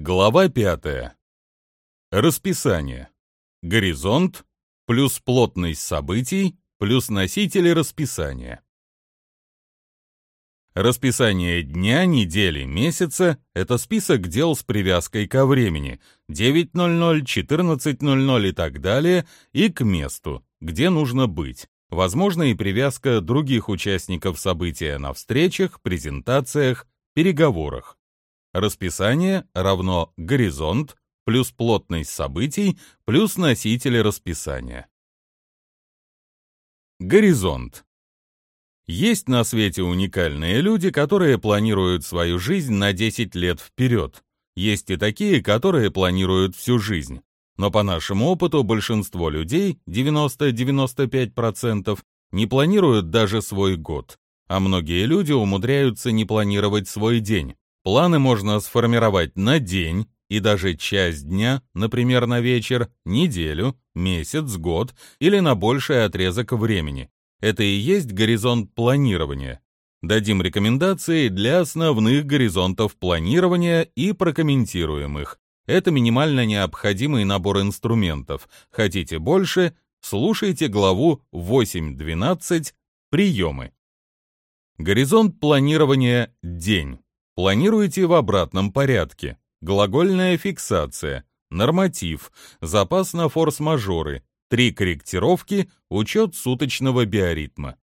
Глава 5. Расписание. Горизонт плюс плотность событий плюс носители расписания. Расписание дня, недели, месяца — это список дел с привязкой ко времени 9.00, 14.00 и так далее, и к месту, где нужно быть. Возможно и привязка других участников события на встречах, презентациях, переговорах. Расписание равно горизонт плюс плотность событий плюс носители расписания. Горизонт. Есть на свете уникальные люди, которые планируют свою жизнь на 10 лет вперед. Есть и такие, которые планируют всю жизнь. Но по нашему опыту большинство людей, 90-95%, не планируют даже свой год. А многие люди умудряются не планировать свой день. Планы можно сформировать на день и даже часть дня, например, на вечер, неделю, месяц, год или на больший отрезок времени. Это и есть горизонт планирования. Дадим рекомендации для основных горизонтов планирования и прокомментируем их. Это минимально необходимый набор инструментов. Хотите больше? Слушайте главу 8.12 «Приемы». Горизонт планирования – день. Планируйте в обратном порядке. Глагольная фиксация, норматив, запас на форс-мажоры, три корректировки, учет суточного биоритма.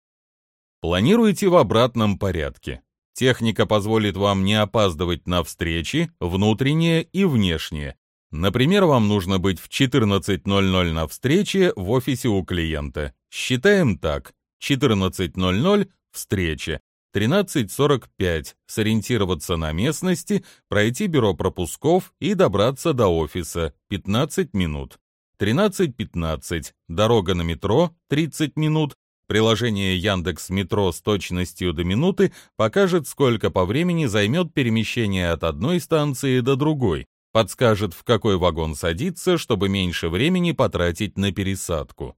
Планируйте в обратном порядке. Техника позволит вам не опаздывать на встречи, внутренние и внешние. Например, вам нужно быть в 14.00 на встрече в офисе у клиента. Считаем так. 14.00 – встреча, 13.45 сориентироваться на местности, пройти бюро пропусков и добраться до офиса 15 минут. 13.15 дорога на метро 30 минут. Приложение Яндекс Метро с точностью до минуты покажет, сколько по времени займет перемещение от одной станции до другой, подскажет, в какой вагон садиться, чтобы меньше времени потратить на пересадку.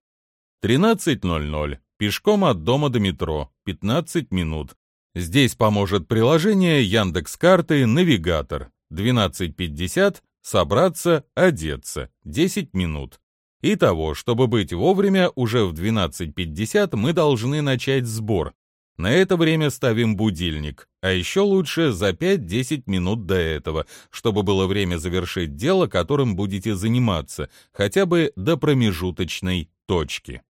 13.00 пешком от дома до метро 15 минут. Здесь поможет приложение Яндекс Карты Навигатор. 12.50 собраться, одеться. 10 минут. Итого, чтобы быть вовремя, уже в 12.50 мы должны начать сбор. На это время ставим будильник, а еще лучше за 5-10 минут до этого, чтобы было время завершить дело, которым будете заниматься, хотя бы до промежуточной точки.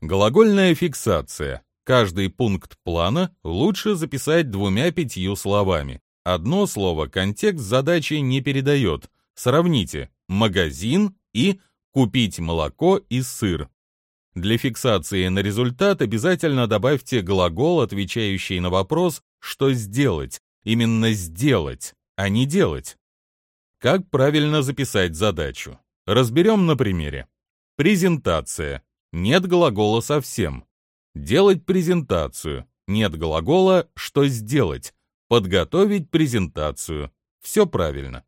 Глагольная фиксация. Каждый пункт плана лучше записать двумя-пятью словами. Одно слово контекст задачи не передает. Сравните «магазин» и «купить молоко и сыр». Для фиксации на результат обязательно добавьте глагол, отвечающий на вопрос «что сделать?». Именно «сделать», а не «делать». Как правильно записать задачу? Разберем на примере. Презентация. Нет глагола совсем. Делать презентацию. Нет глагола «что сделать». Подготовить презентацию. Все правильно.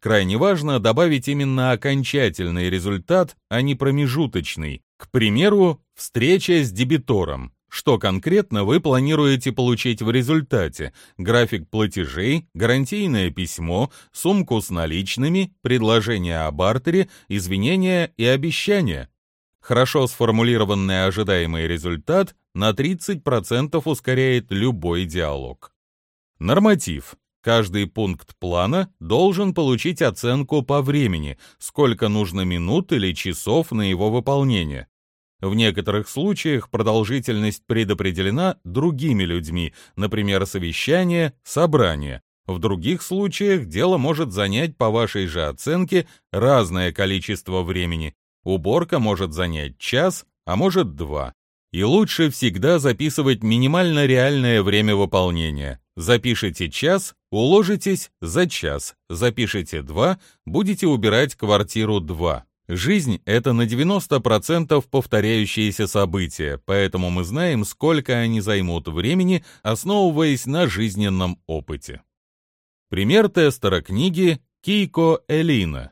Крайне важно добавить именно окончательный результат, а не промежуточный. К примеру, встреча с дебитором. Что конкретно вы планируете получить в результате? График платежей, гарантийное письмо, сумку с наличными, предложение о бартере, извинения и обещания. Хорошо сформулированный ожидаемый результат на 30% ускоряет любой диалог. Норматив. Каждый пункт плана должен получить оценку по времени, сколько нужно минут или часов на его выполнение. В некоторых случаях продолжительность предопределена другими людьми, например, совещание, собрание. В других случаях дело может занять по вашей же оценке разное количество времени, Уборка может занять час, а может два. И лучше всегда записывать минимально реальное время выполнения. Запишите час, уложитесь за час. Запишите два, будете убирать квартиру два. Жизнь — это на 90% повторяющиеся события, поэтому мы знаем, сколько они займут времени, основываясь на жизненном опыте. Пример тестера книги Кейко Элина.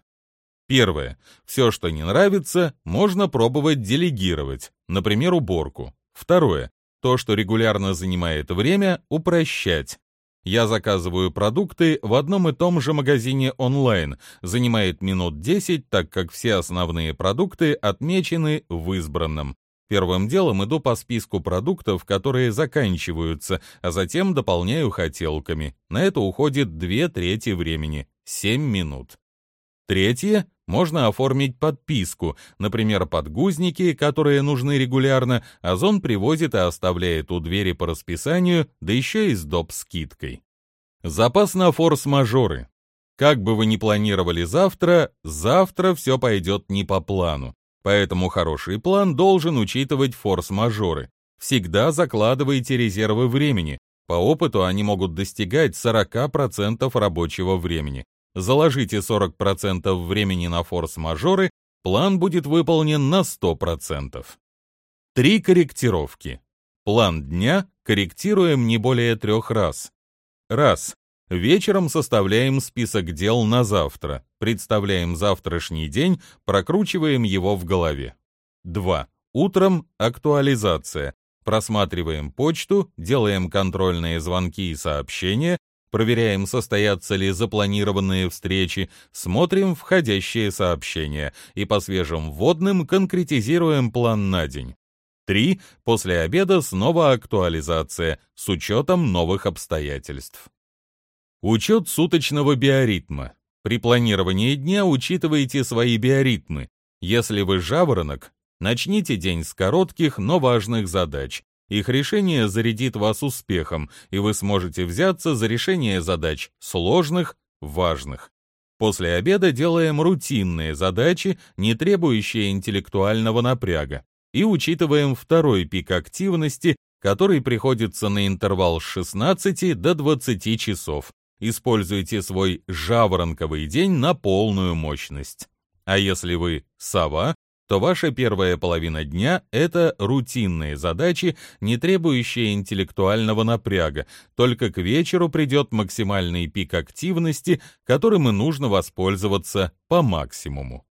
Первое. Все, что не нравится, можно пробовать делегировать, например, уборку. Второе. То, что регулярно занимает время, упрощать. Я заказываю продукты в одном и том же магазине онлайн. Занимает минут 10, так как все основные продукты отмечены в избранном. Первым делом иду по списку продуктов, которые заканчиваются, а затем дополняю хотелками. На это уходит две трети времени — 7 минут. Третье можно оформить подписку, например, подгузники, которые нужны регулярно, Озон привозит и оставляет у двери по расписанию, да еще и с доп. скидкой. Запас на форс-мажоры. Как бы вы ни планировали завтра, завтра все пойдет не по плану. Поэтому хороший план должен учитывать форс-мажоры. Всегда закладывайте резервы времени. По опыту они могут достигать 40% рабочего времени. Заложите 40% времени на форс-мажоры, план будет выполнен на 100%. Три корректировки. План дня корректируем не более трех раз. Раз. Вечером составляем список дел на завтра, представляем завтрашний день, прокручиваем его в голове. 2. Утром актуализация. Просматриваем почту, делаем контрольные звонки и сообщения, проверяем, состоятся ли запланированные встречи, смотрим входящие сообщения и по свежим вводным конкретизируем план на день. 3. После обеда снова актуализация с учетом новых обстоятельств. Учет суточного биоритма. При планировании дня учитывайте свои биоритмы. Если вы жаворонок, начните день с коротких, но важных задач. Их решение зарядит вас успехом, и вы сможете взяться за решение задач сложных, важных. После обеда делаем рутинные задачи, не требующие интеллектуального напряга, и учитываем второй пик активности, который приходится на интервал с 16 до 20 часов. Используйте свой жаворонковый день на полную мощность. А если вы сова, то ваша первая половина дня — это рутинные задачи, не требующие интеллектуального напряга, только к вечеру придет максимальный пик активности, которым и нужно воспользоваться по максимуму.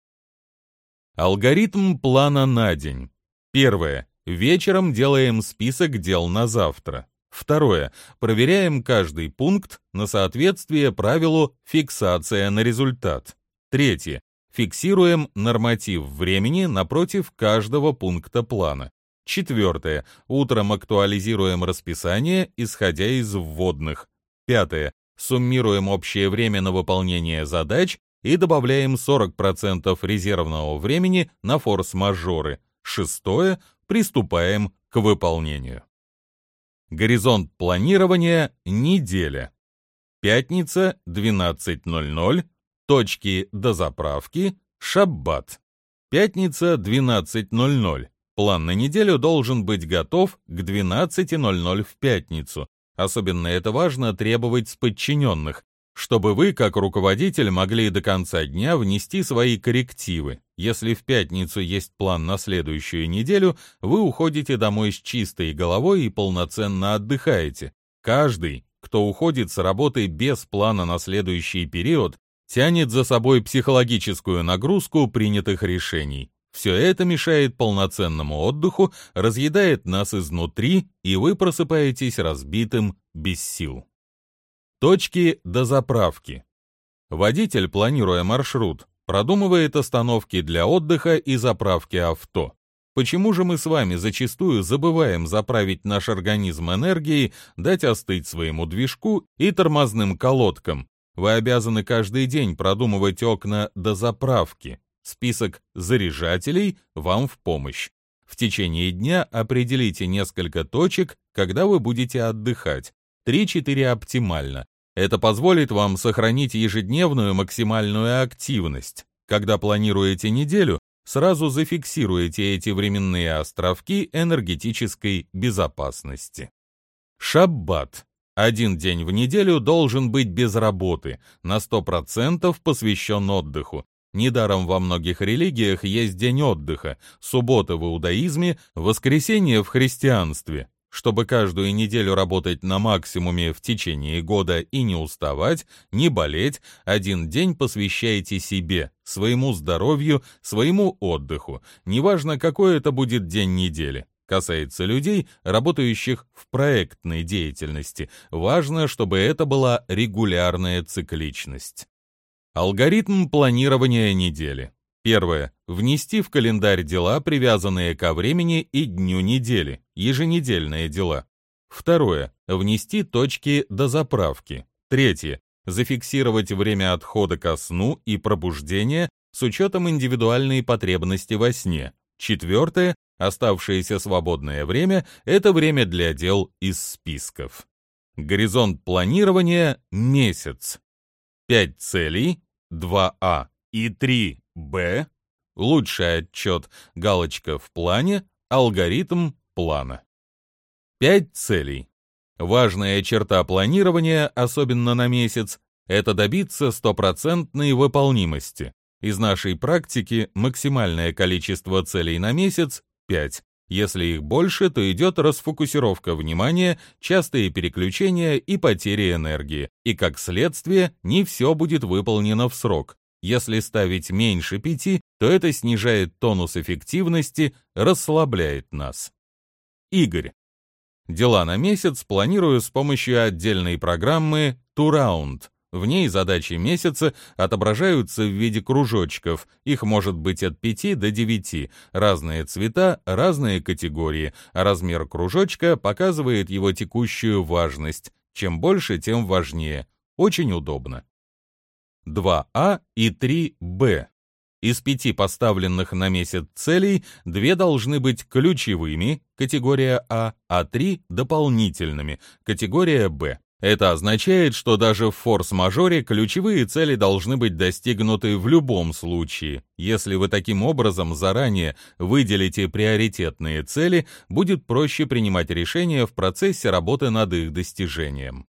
Алгоритм плана на день. Первое. Вечером делаем список дел на завтра. Второе. Проверяем каждый пункт на соответствие правилу «фиксация на результат». Третье. Фиксируем норматив времени напротив каждого пункта плана. Четвертое. Утром актуализируем расписание, исходя из вводных. Пятое. Суммируем общее время на выполнение задач и добавляем 40% резервного времени на форс-мажоры. Шестое. Приступаем к выполнению. Горизонт планирования – неделя. Пятница, 12.00, Точки до заправки. Шаббат. Пятница, 12.00. План на неделю должен быть готов к 12.00 в пятницу. Особенно это важно требовать с подчиненных, чтобы вы, как руководитель, могли до конца дня внести свои коррективы. Если в пятницу есть план на следующую неделю, вы уходите домой с чистой головой и полноценно отдыхаете. Каждый, кто уходит с работы без плана на следующий период, тянет за собой психологическую нагрузку принятых решений. Все это мешает полноценному отдыху, разъедает нас изнутри, и вы просыпаетесь разбитым, без сил. Точки до заправки. Водитель, планируя маршрут, продумывает остановки для отдыха и заправки авто. Почему же мы с вами зачастую забываем заправить наш организм энергией, дать остыть своему движку и тормозным колодкам, вы обязаны каждый день продумывать окна до заправки. Список заряжателей вам в помощь. В течение дня определите несколько точек, когда вы будете отдыхать. 3-4 оптимально. Это позволит вам сохранить ежедневную максимальную активность. Когда планируете неделю, сразу зафиксируйте эти временные островки энергетической безопасности. Шаббат один день в неделю должен быть без работы, на 100% посвящен отдыху. Недаром во многих религиях есть день отдыха, суббота в иудаизме, воскресенье в христианстве. Чтобы каждую неделю работать на максимуме в течение года и не уставать, не болеть, один день посвящайте себе, своему здоровью, своему отдыху. Неважно, какой это будет день недели. Касается людей, работающих в проектной деятельности, важно, чтобы это была регулярная цикличность. Алгоритм планирования недели. Первое. Внести в календарь дела, привязанные ко времени и дню недели, еженедельные дела. Второе. Внести точки до заправки. Третье. Зафиксировать время отхода ко сну и пробуждения с учетом индивидуальной потребности во сне. Четвертое. Оставшееся свободное время – это время для дел из списков. Горизонт планирования – месяц. 5 целей, 2А и 3Б, лучший отчет, галочка в плане, алгоритм плана. 5 целей. Важная черта планирования, особенно на месяц, это добиться стопроцентной выполнимости. Из нашей практики максимальное количество целей на месяц 5. Если их больше, то идет расфокусировка внимания, частые переключения и потери энергии, и как следствие не все будет выполнено в срок. Если ставить меньше пяти, то это снижает тонус эффективности, расслабляет нас. Игорь. Дела на месяц планирую с помощью отдельной программы ToRound. В ней задачи месяца отображаются в виде кружочков, их может быть от 5 до 9, разные цвета, разные категории, а размер кружочка показывает его текущую важность. Чем больше, тем важнее. Очень удобно. 2А и 3Б. Из пяти поставленных на месяц целей две должны быть ключевыми, категория А, а три — дополнительными, категория Б. Это означает, что даже в форс-мажоре ключевые цели должны быть достигнуты в любом случае. Если вы таким образом заранее выделите приоритетные цели, будет проще принимать решения в процессе работы над их достижением.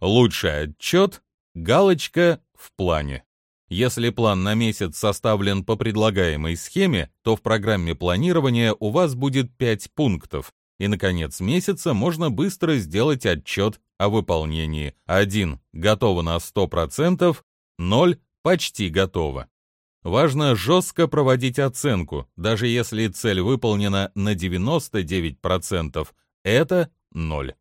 Лучший отчет – галочка в плане. Если план на месяц составлен по предлагаемой схеме, то в программе планирования у вас будет 5 пунктов, и на конец месяца можно быстро сделать отчет о выполнении. 1. Готово на 100%, 0. Почти готово. Важно жестко проводить оценку, даже если цель выполнена на 99%, это 0.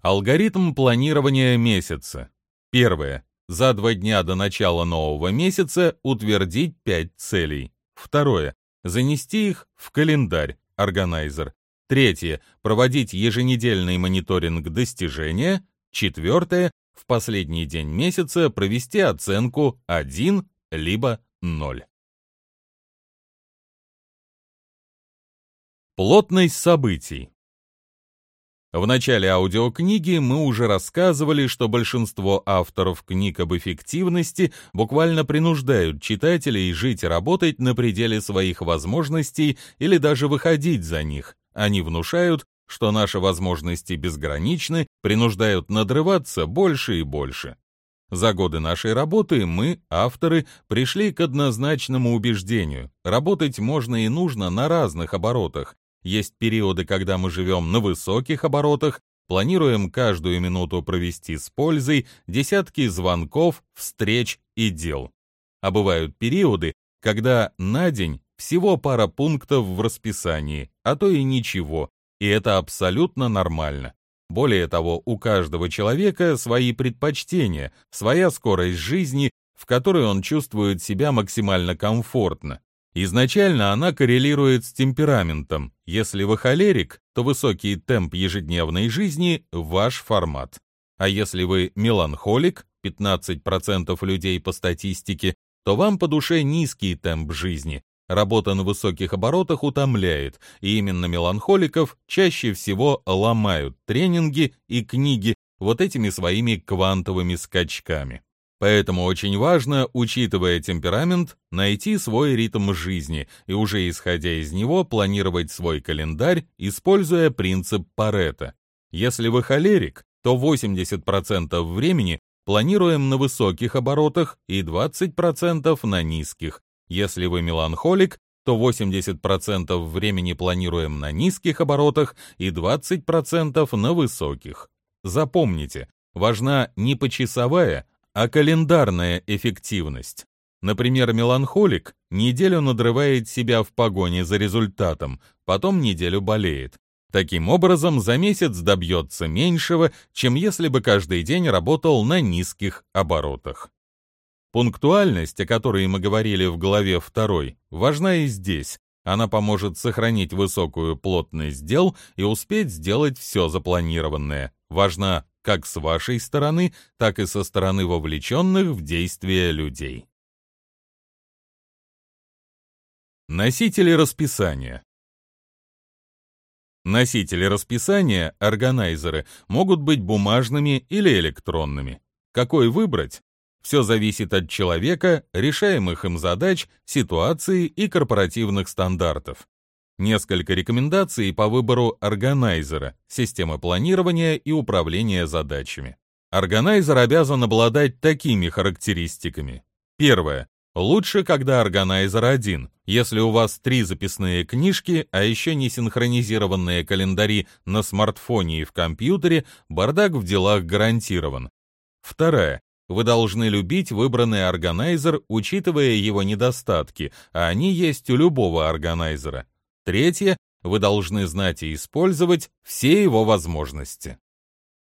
Алгоритм планирования месяца. Первое. За два дня до начала нового месяца утвердить 5 целей. Второе. Занести их в календарь, органайзер. Третье – проводить еженедельный мониторинг достижения. Четвертое – в последний день месяца провести оценку 1 либо 0. Плотность событий. В начале аудиокниги мы уже рассказывали, что большинство авторов книг об эффективности буквально принуждают читателей жить и работать на пределе своих возможностей или даже выходить за них. Они внушают, что наши возможности безграничны, принуждают надрываться больше и больше. За годы нашей работы мы, авторы, пришли к однозначному убеждению. Работать можно и нужно на разных оборотах. Есть периоды, когда мы живем на высоких оборотах, планируем каждую минуту провести с пользой десятки звонков, встреч и дел. А бывают периоды, когда на день всего пара пунктов в расписании, а то и ничего, и это абсолютно нормально. Более того, у каждого человека свои предпочтения, своя скорость жизни, в которой он чувствует себя максимально комфортно. Изначально она коррелирует с темпераментом. Если вы холерик, то высокий темп ежедневной жизни – ваш формат. А если вы меланхолик, 15% людей по статистике, то вам по душе низкий темп жизни, Работа на высоких оборотах утомляет, и именно меланхоликов чаще всего ломают тренинги и книги вот этими своими квантовыми скачками. Поэтому очень важно, учитывая темперамент, найти свой ритм жизни и уже исходя из него планировать свой календарь, используя принцип Паретта. Если вы холерик, то 80% времени планируем на высоких оборотах и 20% на низких, если вы меланхолик, то 80% времени планируем на низких оборотах и 20% на высоких. Запомните, важна не почасовая, а календарная эффективность. Например, меланхолик неделю надрывает себя в погоне за результатом, потом неделю болеет. Таким образом, за месяц добьется меньшего, чем если бы каждый день работал на низких оборотах. Пунктуальность, о которой мы говорили в главе 2, важна и здесь. Она поможет сохранить высокую плотность дел и успеть сделать все запланированное. Важна как с вашей стороны, так и со стороны вовлеченных в действия людей. Носители расписания Носители расписания, органайзеры, могут быть бумажными или электронными. Какой выбрать? Все зависит от человека, решаемых им задач, ситуации и корпоративных стандартов. Несколько рекомендаций по выбору органайзера, системы планирования и управления задачами. Органайзер обязан обладать такими характеристиками. Первое. Лучше, когда органайзер один. Если у вас три записные книжки, а еще не синхронизированные календари на смартфоне и в компьютере, бардак в делах гарантирован. Вторая. Вы должны любить выбранный органайзер, учитывая его недостатки, а они есть у любого органайзера. Третье. Вы должны знать и использовать все его возможности.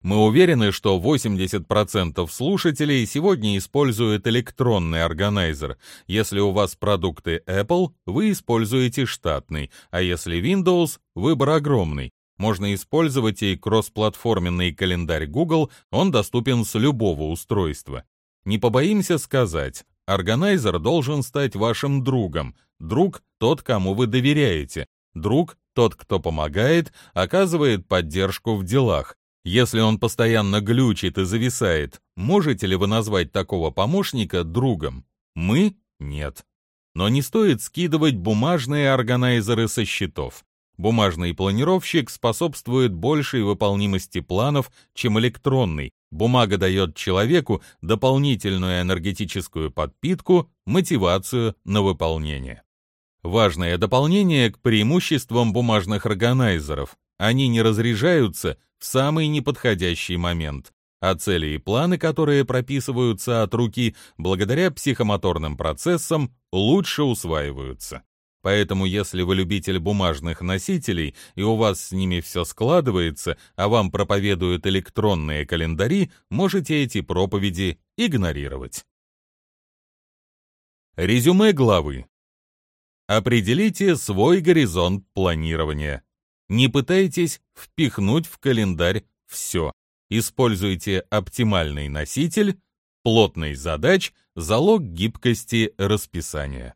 Мы уверены, что 80% слушателей сегодня используют электронный органайзер. Если у вас продукты Apple, вы используете штатный, а если Windows, выбор огромный. Можно использовать и кроссплатформенный календарь Google, он доступен с любого устройства. Не побоимся сказать, органайзер должен стать вашим другом. Друг – тот, кому вы доверяете. Друг – тот, кто помогает, оказывает поддержку в делах. Если он постоянно глючит и зависает, можете ли вы назвать такого помощника другом? Мы — нет. Но не стоит скидывать бумажные органайзеры со счетов. Бумажный планировщик способствует большей выполнимости планов, чем электронный. Бумага дает человеку дополнительную энергетическую подпитку, мотивацию на выполнение. Важное дополнение к преимуществам бумажных органайзеров. Они не разряжаются в самый неподходящий момент, а цели и планы, которые прописываются от руки, благодаря психомоторным процессам, лучше усваиваются. Поэтому если вы любитель бумажных носителей, и у вас с ними все складывается, а вам проповедуют электронные календари, можете эти проповеди игнорировать. Резюме главы. Определите свой горизонт планирования. Не пытайтесь впихнуть в календарь все. Используйте оптимальный носитель, плотный задач, залог гибкости расписания.